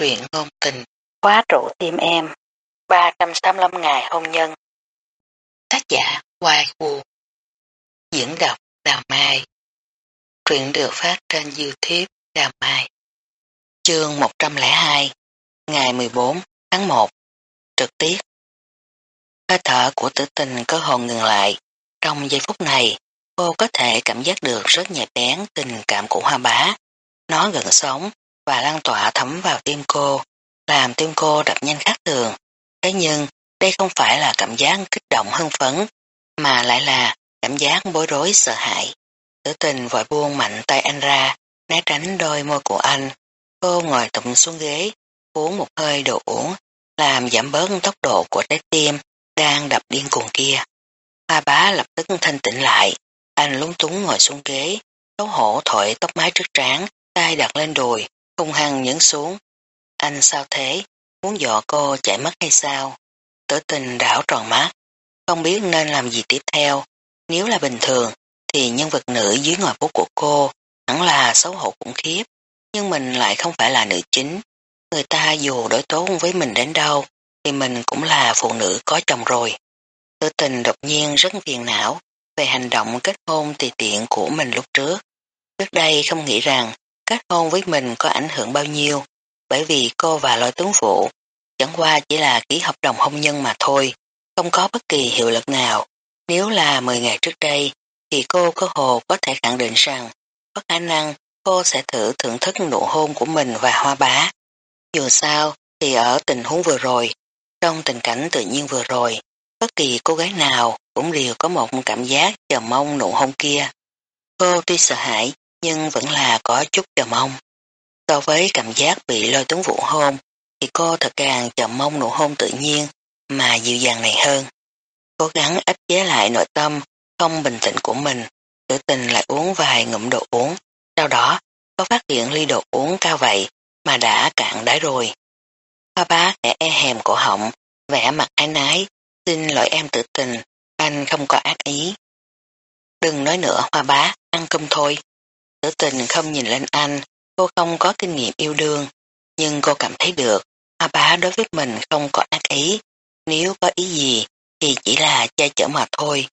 truyện ngôn tình, khóa trụ tim em, 385 ngày hôn nhân. Tác giả Hoài Vũ Diễn đọc Đào Mai Truyện được phát trên Youtube Đào Mai Chương 102 Ngày 14 tháng 1 Trực tiếp Hơi thở của tử tình có hồn ngừng lại. Trong giây phút này, cô có thể cảm giác được rất nhạy bén tình cảm của hoa bá. Nó gần sống, và lan tỏa thấm vào tim cô, làm tim cô đập nhanh khác thường. Thế nhưng, đây không phải là cảm giác kích động hưng phấn, mà lại là cảm giác bối rối sợ hãi. Tử tình vội buông mạnh tay anh ra, né tránh đôi môi của anh. Cô ngồi tụm xuống ghế, uống một hơi đồ uống, làm giảm bớt tốc độ của trái tim đang đập điên cuồng kia. Hoa bá lập tức thanh tĩnh lại, anh lúng túng ngồi xuống ghế, xấu hổ thổi tóc mái trước trán, tay đặt lên đùi, hung hăng nhấn xuống. Anh sao thế? Muốn dọ cô chạy mất hay sao? Tử tình đảo tròn mắt, không biết nên làm gì tiếp theo. Nếu là bình thường, thì nhân vật nữ dưới ngòi bút của cô hẳn là xấu hổ khủng khiếp. Nhưng mình lại không phải là nữ chính. Người ta dù đối tốt với mình đến đâu, thì mình cũng là phụ nữ có chồng rồi. Tử tình đột nhiên rất phiền não về hành động kết hôn tùy tiện của mình lúc trước. Trước đây không nghĩ rằng kết hôn với mình có ảnh hưởng bao nhiêu, bởi vì cô và lôi tướng phụ chẳng qua chỉ là ký hợp đồng hôn nhân mà thôi, không có bất kỳ hiệu lực nào. Nếu là 10 ngày trước đây, thì cô có hồ có thể khẳng định rằng có khả năng cô sẽ thử thưởng thức nụ hôn của mình và hoa bá. Dù sao, thì ở tình huống vừa rồi, trong tình cảnh tự nhiên vừa rồi, bất kỳ cô gái nào cũng đều có một cảm giác chờ mong nụ hôn kia. Cô tuy sợ hãi nhưng vẫn là có chút chờ mong. So với cảm giác bị lôi tướng vụ hôn, thì cô thật càng chờ mong nụ hôn tự nhiên mà dịu dàng này hơn. Cố gắng áp chế lại nội tâm không bình tĩnh của mình, tự tình lại uống vài ngụm đồ uống. Sau đó, có phát hiện ly đồ uống cao vậy mà đã cạn đáy rồi. Hoa bá khẽ e hèm cổ họng, vẽ mặt ái nái, xin lỗi em tự tình, anh không có ác ý. Đừng nói nữa hoa bá, ăn cơm thôi. Tử tình không nhìn lên anh, cô không có kinh nghiệm yêu đương, nhưng cô cảm thấy được, A bá đối với mình không có ác ý, nếu có ý gì thì chỉ là che chở mà thôi.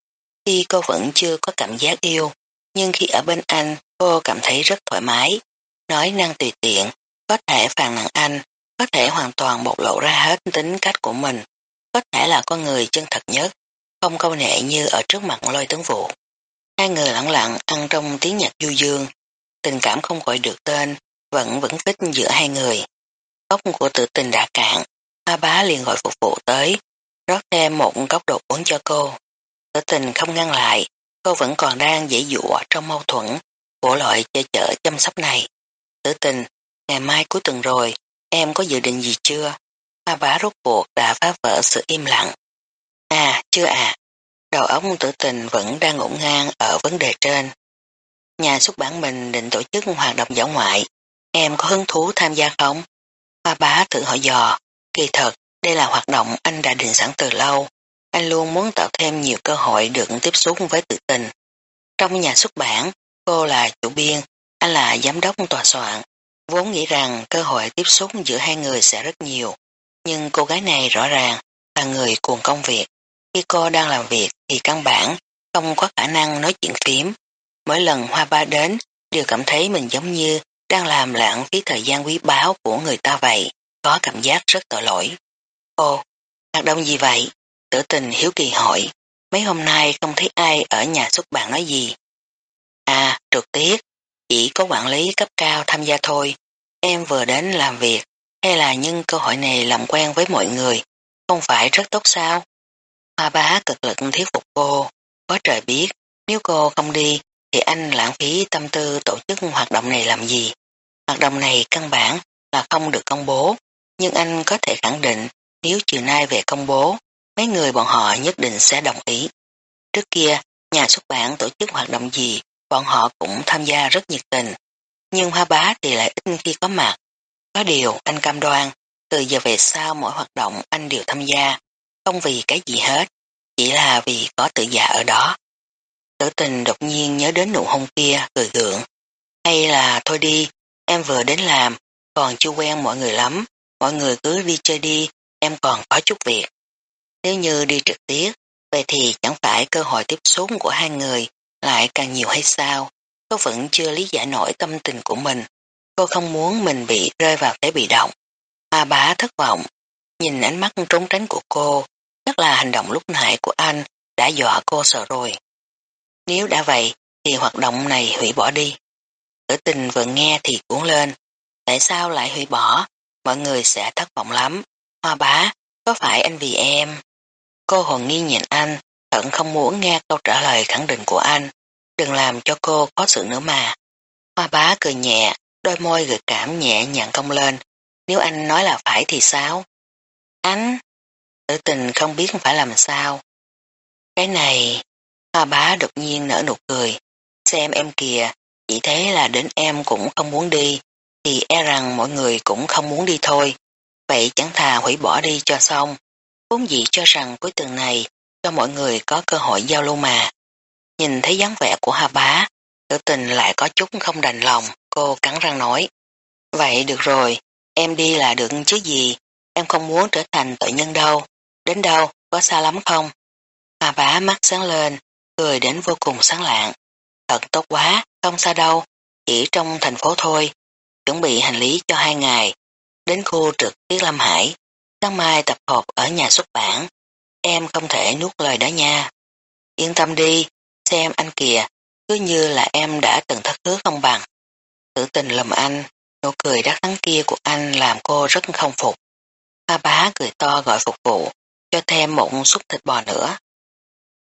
Khi cô vẫn chưa có cảm giác yêu, nhưng khi ở bên anh cô cảm thấy rất thoải mái, nói năng tùy tiện, có thể phàn nàn anh, có thể hoàn toàn bộc lộ ra hết tính cách của mình, có thể là con người chân thật nhất, không câu nệ như ở trước mặt lôi tướng vụ. Hai người lặng lặng ăn trong tiếng nhạc du dương, tình cảm không gọi được tên, vẫn vẫn kích giữa hai người. Cốc của tự tình đã cạn, a bá liền gọi phục vụ tới, rót thêm một cốc đồ uống cho cô. Tự tình không ngăn lại, cô vẫn còn đang dễ dụa trong mâu thuẫn của loại chơi chở chăm sóc này. Tử tình, ngày mai cuối tuần rồi, em có dự định gì chưa? a bá rốt cuộc đã phá vỡ sự im lặng. À, chưa à. Đầu óc tử tình vẫn đang ngổn ngang ở vấn đề trên. Nhà xuất bản mình định tổ chức hoạt động dã ngoại. Em có hứng thú tham gia không? Ba bá tự hỏi dò. Kỳ thật, đây là hoạt động anh đã định sẵn từ lâu. Anh luôn muốn tạo thêm nhiều cơ hội được tiếp xúc với tự tình. Trong nhà xuất bản, cô là chủ biên, anh là giám đốc tòa soạn. Vốn nghĩ rằng cơ hội tiếp xúc giữa hai người sẽ rất nhiều. Nhưng cô gái này rõ ràng là người cuồng công việc. Khi cô đang làm việc thì căn bản không có khả năng nói chuyện phím. Mỗi lần hoa ba đến đều cảm thấy mình giống như đang làm lãng phí thời gian quý báu của người ta vậy, có cảm giác rất tội lỗi. Ô, hoạt động gì vậy? Tử tình hiếu kỳ hỏi, mấy hôm nay không thấy ai ở nhà xuất bản nói gì. À, trực tiếp, chỉ có quản lý cấp cao tham gia thôi. Em vừa đến làm việc, hay là nhân cơ hội này làm quen với mọi người, không phải rất tốt sao? Hoa bá cực lực thuyết phục cô, có trời biết, nếu cô không đi, thì anh lãng phí tâm tư tổ chức hoạt động này làm gì. Hoạt động này căn bản là không được công bố, nhưng anh có thể khẳng định nếu chiều nay về công bố, mấy người bọn họ nhất định sẽ đồng ý. Trước kia, nhà xuất bản tổ chức hoạt động gì, bọn họ cũng tham gia rất nhiệt tình, nhưng hoa bá thì lại ít khi có mặt. Có điều anh cam đoan, từ giờ về sau mỗi hoạt động anh đều tham gia, không vì cái gì hết, chỉ là vì có tự giả ở đó. Tử tình đột nhiên nhớ đến nụ hôn kia, cười gượng. Hay là thôi đi, em vừa đến làm, còn chưa quen mọi người lắm, mọi người cứ đi chơi đi, em còn có chút việc. Nếu như đi trực tiếp, vậy thì chẳng phải cơ hội tiếp xúc của hai người lại càng nhiều hay sao? Cô vẫn chưa lý giải nổi tâm tình của mình. Cô không muốn mình bị rơi vào thế bị động. À, A bá thất vọng, nhìn ánh mắt trốn tránh của cô, chắc là hành động lúc nãy của anh đã dọa cô sợ rồi. Nếu đã vậy, thì hoạt động này hủy bỏ đi. Tử tình vừa nghe thì cuốn lên. Tại sao lại hủy bỏ? Mọi người sẽ thất vọng lắm. Hoa bá, có phải anh vì em? Cô hồn nghi nhìn anh, thận không muốn nghe câu trả lời khẳng định của anh. Đừng làm cho cô có sự nữa mà. Hoa bá cười nhẹ, đôi môi gợi cảm nhẹ nhàng cong lên. Nếu anh nói là phải thì sao? Anh! Tử tình không biết phải làm sao. Cái này... Hoa bá đột nhiên nở nụ cười. Xem em kìa, chỉ thế là đến em cũng không muốn đi, thì e rằng mọi người cũng không muốn đi thôi. Vậy chẳng thà hủy bỏ đi cho xong. Vốn dĩ cho rằng cuối tuần này cho mọi người có cơ hội giao lưu mà. Nhìn thấy dáng vẻ của Hà Bá, tử tình lại có chút không đành lòng, cô cắn răng nói. Vậy được rồi, em đi là được chứ gì, em không muốn trở thành tội nhân đâu. Đến đâu, có xa lắm không? Hà Bá mắt sáng lên, cười đến vô cùng sáng lạng. Thật tốt quá, không xa đâu, chỉ trong thành phố thôi. Chuẩn bị hành lý cho hai ngày, đến khu trực tiết Lâm Hải. Sáng mai tập hợp ở nhà xuất bản. Em không thể nuốt lời đó nha. Yên tâm đi, xem anh kìa, cứ như là em đã từng thất hứa không bằng. Tử tình lầm anh, nụ cười đắc thắng kia của anh làm cô rất không phục. Ba bá cười to gọi phục vụ, cho thêm một suất thịt bò nữa.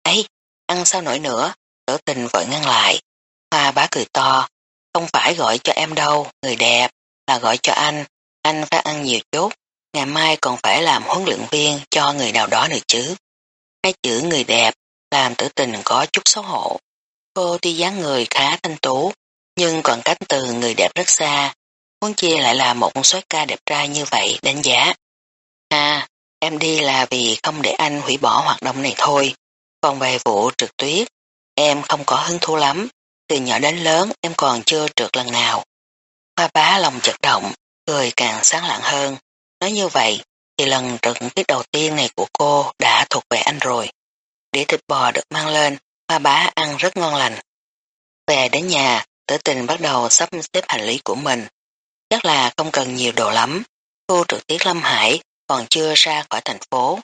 ấy ăn sao nổi nữa, tử tình vội ngăn lại. Hoa bá cười to, không phải gọi cho em đâu, người đẹp, là gọi cho anh, anh phải ăn nhiều chút, ngày mai còn phải làm huấn luyện viên cho người nào đó nữa chứ. Cái chữ người đẹp làm tử tình có chút xấu hổ. Cô đi dáng người khá thanh tú, nhưng còn cách từ người đẹp rất xa, muốn chia lại là một số ca đẹp trai như vậy đánh giá. À, em đi là vì không để anh hủy bỏ hoạt động này thôi, còn về vụ trượt tuyết, em không có hứng thú lắm, từ nhỏ đến lớn em còn chưa trượt lần nào. Hoa bá lòng chật động, cười càng sáng lạng hơn. Nói như vậy, thì lần trượt tuyết đầu tiên này của cô đã thuộc về anh rồi. Để thịt bò được mang lên, hoa bá ăn rất ngon lành. Về đến nhà, tử tình bắt đầu sắp xếp hành lý của mình. Chắc là không cần nhiều đồ lắm. cô trực tiết Lâm Hải còn chưa ra khỏi thành phố.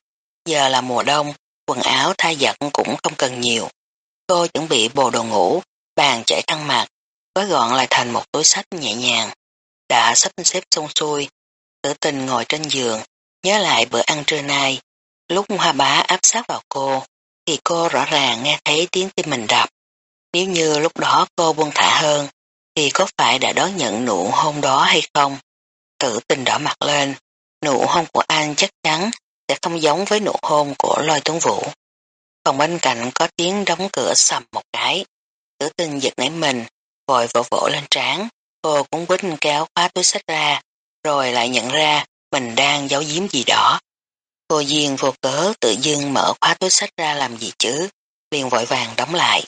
Giờ là mùa đông, quần áo thay giặt cũng không cần nhiều. Cô chuẩn bị bộ đồ ngủ, bàn chải khăn mặt, gói gọn lại thành một túi sách nhẹ nhàng. Đã sắp xếp xong xuôi, tử tình ngồi trên giường, nhớ lại bữa ăn trưa nay. Lúc hoa bá áp sát vào cô, thì cô rõ ràng nghe thấy tiếng tim mình đập. Nếu như lúc đó cô buông thả hơn, thì có phải đã đón nhận nụ hôn đó hay không? Tử tình đỏ mặt lên, nụ hôn của anh chắc chắn sẽ không giống với nụ hôn của lôi tuấn vũ. Còn bên cạnh có tiếng đóng cửa sầm một cái. Tử tinh giật nảy mình, vội vỗ vỗ lên trán, cô cũng quýt kéo khóa túi sách ra, rồi lại nhận ra mình đang giấu giếm gì đó. Cô Duyên vô cớ tự dưng mở khóa túi sách ra làm gì chứ, liền vội vàng đóng lại.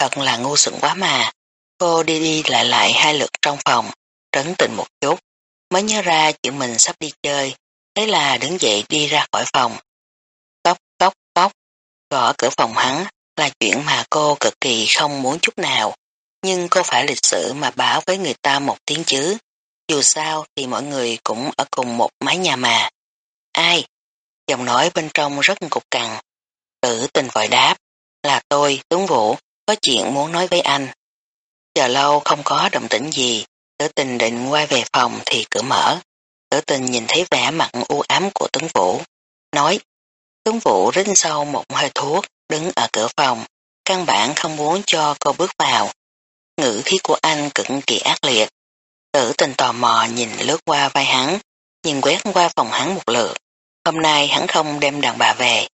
Thật là ngu xuẩn quá mà. Cô đi đi lại lại hai lượt trong phòng, trấn tĩnh một chút, mới nhớ ra chuyện mình sắp đi chơi, thế là đứng dậy đi ra khỏi phòng. Cốc, cốc, cốc, gõ cửa phòng hắn là chuyện mà cô cực kỳ không muốn chút nào, nhưng cô phải lịch sự mà báo với người ta một tiếng chứ. Dù sao thì mọi người cũng ở cùng một mái nhà mà. Ai? Giọng nói bên trong rất cục cằn. Tử tình vội đáp, là tôi, Tuấn Vũ, có chuyện muốn nói với anh. Chờ lâu không có động tĩnh gì, tử tình định quay về phòng thì cửa mở. Tử tình nhìn thấy vẻ mặt u ám của Tuấn Vũ, nói, Tuấn Vũ rít sâu một hơi thuốc, đứng ở cửa phòng, căn bản không muốn cho cô bước vào. Ngữ khí của anh cực kỳ ác liệt. Tử tình tò mò nhìn lướt qua vai hắn, nhìn quét qua phòng hắn một lượt. Hôm nay hắn không đem đàn bà về.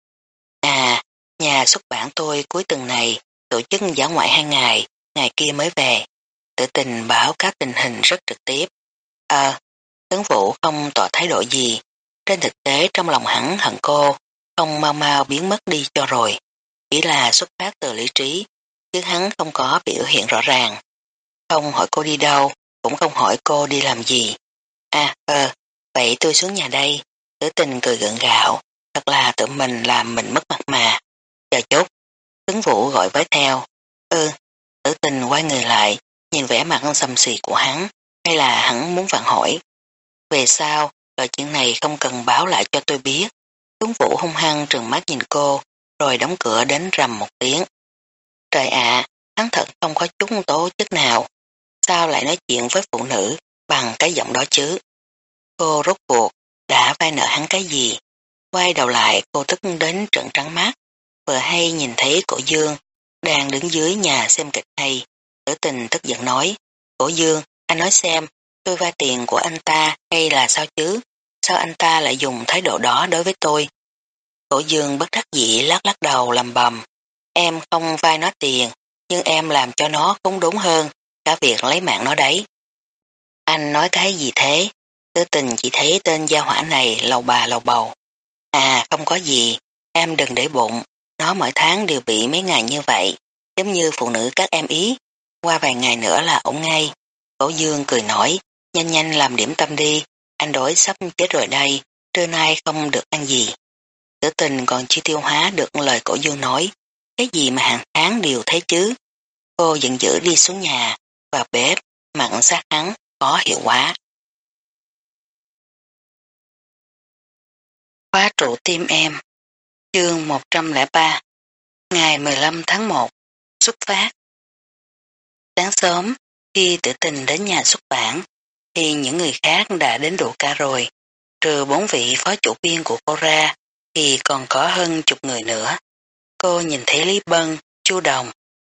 À, nhà xuất bản tôi cuối tuần này tổ chức giả ngoại hai ngày, ngày kia mới về. Tử tình báo các tình hình rất trực tiếp. Ờ, à, tấn vũ không tỏ thái độ gì. Trên thực tế trong lòng hắn hận cô, không mau mau biến mất đi cho rồi. Chỉ là xuất phát từ lý trí, chứ hắn không có biểu hiện rõ ràng. Không hỏi cô đi đâu, cũng không hỏi cô đi làm gì. À, ờ, vậy tôi xuống nhà đây, tử tình cười gượng gạo, thật là tự mình làm mình mất mặt mà. Chờ chút, tướng vũ gọi với theo. Ừ, tử tình quay người lại, nhìn vẻ mặt xăm xì của hắn, hay là hắn muốn vặn hỏi. Về sau, loại chuyện này không cần báo lại cho tôi biết. tuấn vũ hung hăng trừng mắt nhìn cô, rồi đóng cửa đến rầm một tiếng. Trời ạ, hắn thật không có chút tố chất nào. Sao lại nói chuyện với phụ nữ bằng cái giọng đó chứ? Cô rốt cuộc, đã vai nợ hắn cái gì? Quay đầu lại cô tức đến trận trắng mắt, vừa hay nhìn thấy cổ dương đang đứng dưới nhà xem kịch hay. Tử tình tức giận nói, cổ dương, anh nói xem, tôi vay tiền của anh ta hay là sao chứ? Sao anh ta lại dùng thái độ đó đối với tôi? Cổ dương bất đắc dĩ lắc lắc đầu làm bầm. Em không vay nó tiền, nhưng em làm cho nó cũng đúng hơn, cả việc lấy mạng nó đấy. Anh nói cái gì thế? Tư tình chỉ thấy tên gia hỏa này lầu bà lầu bầu. À không có gì, em đừng để bụng, nó mỗi tháng đều bị mấy ngày như vậy, giống như phụ nữ các em ý, qua vài ngày nữa là ổn ngay. Cổ dương cười nổi, nhanh nhanh làm điểm tâm đi, anh đổi sắp chết rồi đây, trưa nay không được ăn gì. Tử tình còn chưa tiêu hóa được lời cổ dương nói, cái gì mà hàng tháng đều thế chứ. Cô giận dữ đi xuống nhà, vào bếp, mặn sát hắn, có hiệu quả. Khóa trụ tim em Chương 103 Ngày 15 tháng 1 Xuất phát Sáng sớm, khi tử tình đến nhà xuất bản, thì những người khác đã đến đủ ca rồi. Trừ bốn vị phó chủ biên của cô ra, thì còn có hơn chục người nữa. Cô nhìn thấy Lý Bân, Chu Đồng,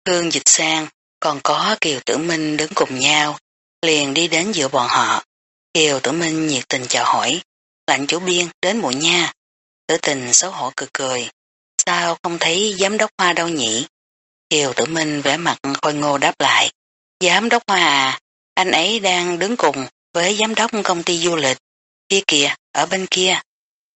Hương Dịch Sang, còn có Kiều Tử Minh đứng cùng nhau, liền đi đến giữa bọn họ. Kiều Tử Minh nhiệt tình chào hỏi, lạnh chủ biên đến muộn nha. Tử tình xấu hổ cười cười, sao không thấy giám đốc hoa đâu nhỉ? Kiều Tử Minh vẻ mặt khôi ngô đáp lại, giám đốc hoa à, anh ấy đang đứng cùng với giám đốc công ty du lịch, kia kìa, ở bên kia.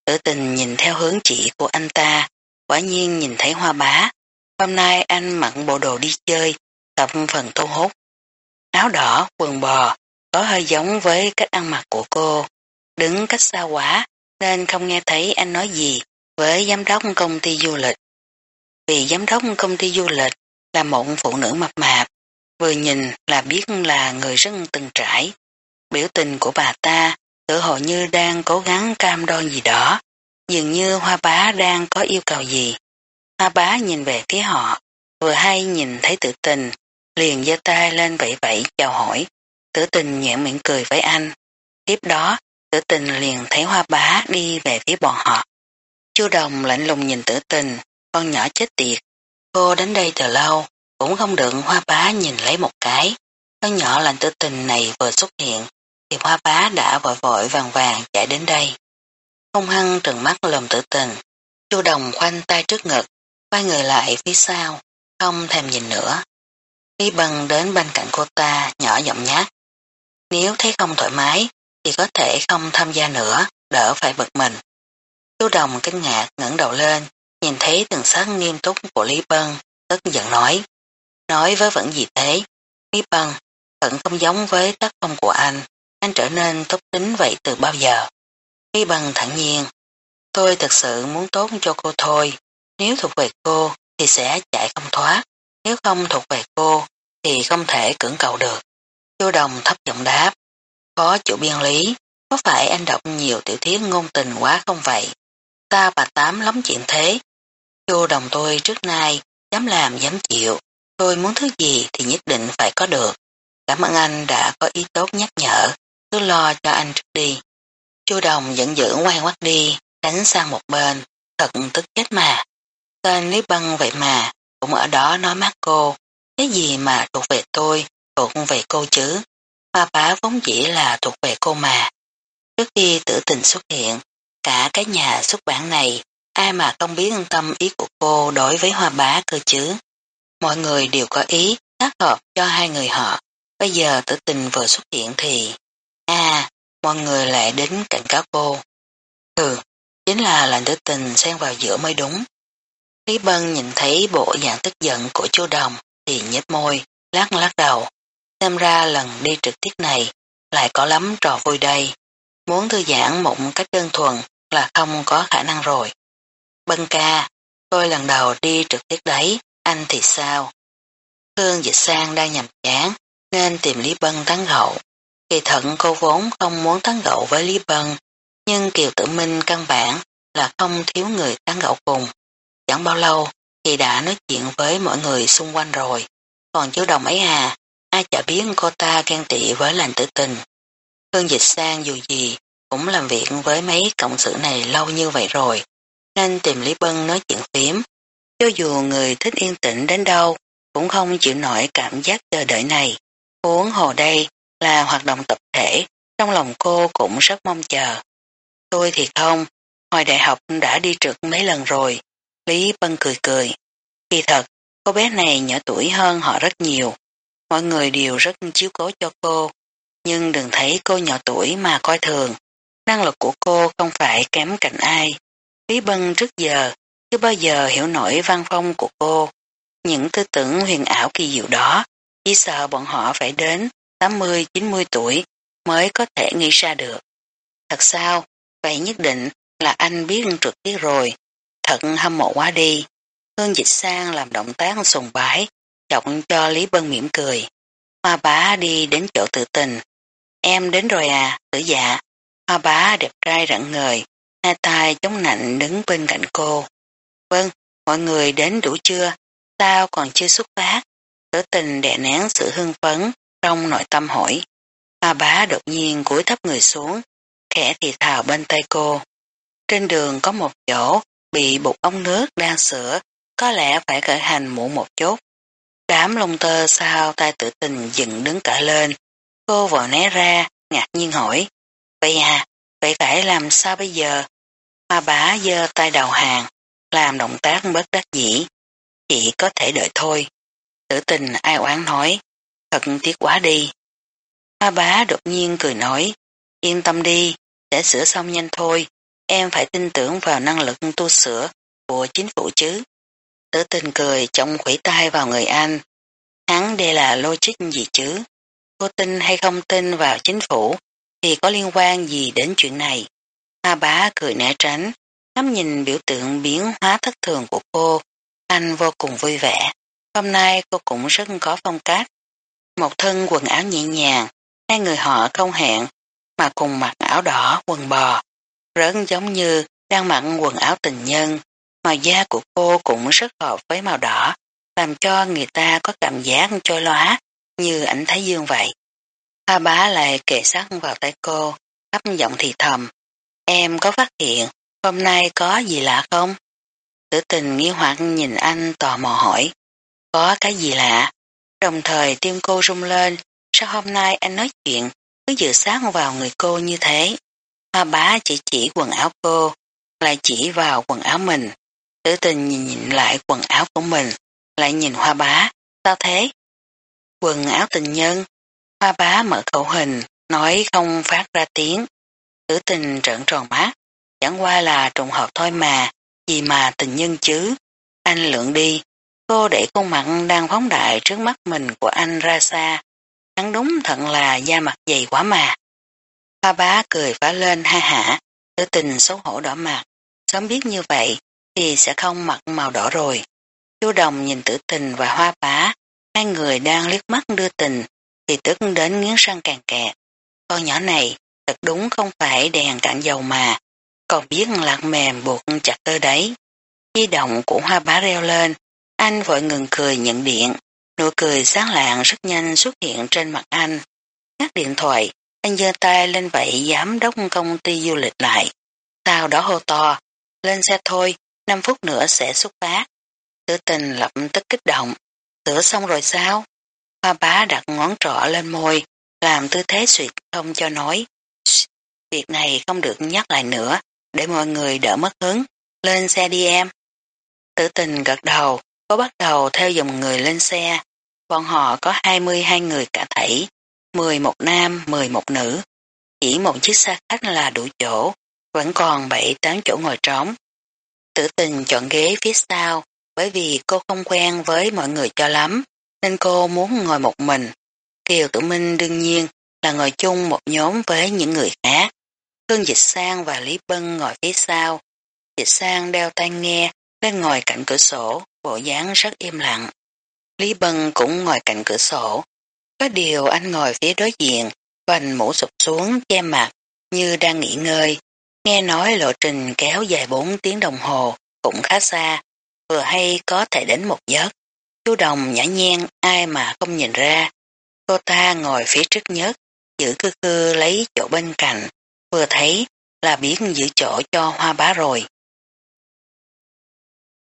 Tử tình nhìn theo hướng chỉ của anh ta, quả nhiên nhìn thấy hoa bá. Hôm nay anh mặc bộ đồ đi chơi, tập phần thu hút. Áo đỏ, quần bò, có hơi giống với cách ăn mặc của cô. Đứng cách xa quá, nên không nghe thấy anh nói gì với giám đốc công ty du lịch. Vì giám đốc công ty du lịch là một phụ nữ mập mạp, vừa nhìn là biết là người rất từng trải. Biểu tình của bà ta tự hồ như đang cố gắng cam đoan gì đó, dường như hoa bá đang có yêu cầu gì. Hoa bá nhìn về phía họ, vừa hay nhìn thấy tự tình, liền giơ tay lên vẫy vẫy chào hỏi. Tử tình nhẹ miệng cười với anh. Tiếp đó, tử tình liền thấy hoa bá đi về phía bọn họ. Chu đồng lạnh lùng nhìn tử tình, con nhỏ chết tiệt. Cô đến đây từ lâu, cũng không được hoa bá nhìn lấy một cái. Con nhỏ lành tử tình này vừa xuất hiện, thì hoa bá đã vội vội vàng vàng chạy đến đây. Không hăng trừng mắt lầm tử tình, chu đồng khoanh tay trước ngực, quay người lại phía sau, không thèm nhìn nữa. Lý bân đến bên cạnh cô ta, nhỏ giọng nhát. Nếu thấy không thoải mái, thì có thể không tham gia nữa, đỡ phải bực mình. Chú đồng kinh ngạc ngẩng đầu lên, nhìn thấy từng sắc nghiêm túc của Lý Bân, tức giận nói. Nói với vẫn gì thế? Lý Bằng vẫn không giống với tác phong của anh, anh trở nên tốt tính vậy từ bao giờ? Lý Bằng thẳng nhiên, tôi thật sự muốn tốt cho cô thôi, nếu thuộc về cô thì sẽ chạy không thoát, nếu không thuộc về cô thì không thể cưỡng cầu được. Chu đồng thấp giọng đáp, có chủ biên lý, có phải anh đọc nhiều tiểu thuyết ngôn tình quá không vậy? Ta bà tám lắm chuyện thế. Chu đồng tôi trước nay dám làm dám chịu, tôi muốn thứ gì thì nhất định phải có được. Cảm ơn anh đã có ý tốt nhắc nhở, cứ lo cho anh trước đi. Chu đồng giận dữ quay ngoắt đi, đánh sang một bên, thật tức chết mà. Tên Lý Băng vậy mà, cũng ở đó nói mát cô, cái gì mà thuộc về tôi, thuộc về cô chứ. Hoa bá vốn chỉ là thuộc về cô mà. Trước khi tử tình xuất hiện, cả cái nhà xuất bản này, ai mà không biết tâm ý của cô đối với hoa bá cơ chứ. Mọi người đều có ý tác hợp cho hai người họ. Bây giờ tử tình vừa xuất hiện thì... À, mọi người lại đến cảnh cáo cô. Ừ, chính là lệnh tử tình xen vào giữa mới đúng. Lý Bân nhìn thấy bộ dạng tức giận của chú Đồng thì nhếch môi, lắc lắc đầu. Xem ra lần đi trực tiếp này lại có lắm trò vui đây. muốn thư giãn một cách đơn thuần là không có khả năng rồi. Bân ca, tôi lần đầu đi trực tiếp đấy, anh thì sao? Hương dịch sang đang nhầm chán, nên tìm Lý Bân tán gậu. Kỳ thận cô vốn không muốn tán gậu với Lý Bân, nhưng Kiều Tử Minh căn bản là không thiếu người tán gậu cùng. Chẳng bao lâu thì đã nói chuyện với mọi người xung quanh rồi. Còn chú đồng ấy à, ai chả biết cô ta ghen tị với lành tử tình. Hương dịch sang dù gì cũng làm việc với mấy cộng sự này lâu như vậy rồi, nên tìm Lý Bân nói chuyện phím. Cho dù người thích yên tĩnh đến đâu, cũng không chịu nổi cảm giác chờ đợi này. Huống hồ đây là hoạt động tập thể, trong lòng cô cũng rất mong chờ. Tôi thì không, hồi đại học đã đi trực mấy lần rồi. Lý Bân cười cười. Kỳ thật, cô bé này nhỏ tuổi hơn họ rất nhiều. Mọi người đều rất chiếu cố cho cô, nhưng đừng thấy cô nhỏ tuổi mà coi thường. Năng lực của cô không phải kém cạnh ai. Lý Bân trước giờ chưa bao giờ hiểu nổi văn phong của cô. Những tư tưởng huyền ảo kỳ diệu đó, chỉ sợ bọn họ phải đến 80-90 tuổi mới có thể nghĩ ra được. Thật sao? Vậy nhất định là anh biết trực tiếp rồi. Thật hâm mộ quá đi. Hương dịch sang làm động tác sùng bái, chọc cho Lý Bân mỉm cười. Hoa bá đi đến chỗ tự tình. Em đến rồi à, tử dạ. Hoa bá đẹp trai rạng ngời, hai tay chống nạnh đứng bên cạnh cô. Vâng, mọi người đến đủ chưa? Sao còn chưa xuất phát? Tử tình đè nén sự hưng phấn trong nội tâm hỏi. A bá đột nhiên cúi thấp người xuống, khẽ thì thào bên tay cô. Trên đường có một chỗ bị bụt ống nước đang sửa, có lẽ phải khởi hành muộn một chút. Đám lông tơ sao tay tử tình dựng đứng cả lên. Cô vội né ra, ngạc nhiên hỏi. Vậy à, vậy phải làm sao bây giờ? Hoa bá giơ tay đầu hàng, làm động tác bất đắc dĩ. Chỉ có thể đợi thôi. Tử tình ai oán nói, thật tiếc quá đi. Hoa bá đột nhiên cười nói, yên tâm đi, sẽ sửa xong nhanh thôi, em phải tin tưởng vào năng lực tu sửa của chính phủ chứ. Tử tình cười trọng khủy tay vào người anh. Hắn đây là logic gì chứ? Cô tin hay không tin vào chính phủ thì có liên quan gì đến chuyện này? Hoa bá cười né tránh, ngắm nhìn biểu tượng biến hóa thất thường của cô, anh vô cùng vui vẻ. Hôm nay cô cũng rất có phong cách. Một thân quần áo nhẹ nhàng, hai người họ không hẹn, mà cùng mặc áo đỏ, quần bò. Rất giống như đang mặc quần áo tình nhân, màu da của cô cũng rất hợp với màu đỏ, làm cho người ta có cảm giác trôi lóa như ảnh Thái Dương vậy. Hoa bá lại kề sát vào tay cô, thấp giọng thì thầm. Em có phát hiện hôm nay có gì lạ không? Tử tình nghi hoặc nhìn anh tò mò hỏi. Có cái gì lạ? Đồng thời tim cô rung lên, sao hôm nay anh nói chuyện cứ dự sát vào người cô như thế? Hoa bá chỉ chỉ quần áo cô, lại chỉ vào quần áo mình. Tử tình nhìn nhìn lại quần áo của mình, lại nhìn hoa bá, sao thế? Quần áo tình nhân, hoa bá mở khẩu hình, nói không phát ra tiếng. Tử tình trợn tròn mắt, chẳng qua là trùng hợp thôi mà, gì mà tình nhân chứ. Anh lượng đi, cô để con mặt đang phóng đại trước mắt mình của anh ra xa. Hắn đúng thận là da mặt dày quá mà. Hoa bá cười phá lên ha hả, tử tình xấu hổ đỏ mặt. Sớm biết như vậy thì sẽ không mặc màu đỏ rồi. Chú đồng nhìn tử tình và hoa bá, hai người đang liếc mắt đưa tình, thì tức đến nghiến răng càng kẹt. Con nhỏ này thật đúng không phải đèn cạn dầu mà, còn biết lạc mềm buộc chặt tơ đấy. Di động của hoa bá reo lên, anh vội ngừng cười nhận điện, nụ cười sáng lạng rất nhanh xuất hiện trên mặt anh. Ngắt điện thoại, anh giơ tay lên vậy giám đốc công ty du lịch lại. Sau đó hô to, lên xe thôi, 5 phút nữa sẽ xuất phát. Tử tình lập tức kích động, sửa xong rồi sao? Hoa bá đặt ngón trỏ lên môi, làm tư thế suyệt không cho nói. Việc này không được nhắc lại nữa, để mọi người đỡ mất hứng. Lên xe đi em. Tử tình gật đầu, có bắt đầu theo dòng người lên xe. Bọn họ có 22 người cả thảy, 11 nam, 11 nữ. Chỉ một chiếc xe khách là đủ chỗ, vẫn còn 7-8 chỗ ngồi trống. Tử tình chọn ghế phía sau, bởi vì cô không quen với mọi người cho lắm, nên cô muốn ngồi một mình. Kiều Tử Minh đương nhiên là ngồi chung một nhóm với những người khác. Khương Dịch Sang và Lý Bân ngồi phía sau. Dịch Sang đeo tai nghe lên ngồi cạnh cửa sổ, bộ dáng rất im lặng. Lý Bân cũng ngồi cạnh cửa sổ. Có điều anh ngồi phía đối diện, vành mũ sụp xuống che mặt như đang nghỉ ngơi. Nghe nói lộ trình kéo dài 4 tiếng đồng hồ, cũng khá xa, vừa hay có thể đến một giấc. Chú Đồng nhã nhen ai mà không nhìn ra. Cô ta ngồi phía trước nhất, giữ cư cư lấy chỗ bên cạnh, vừa thấy là biết giữ chỗ cho hoa bá rồi.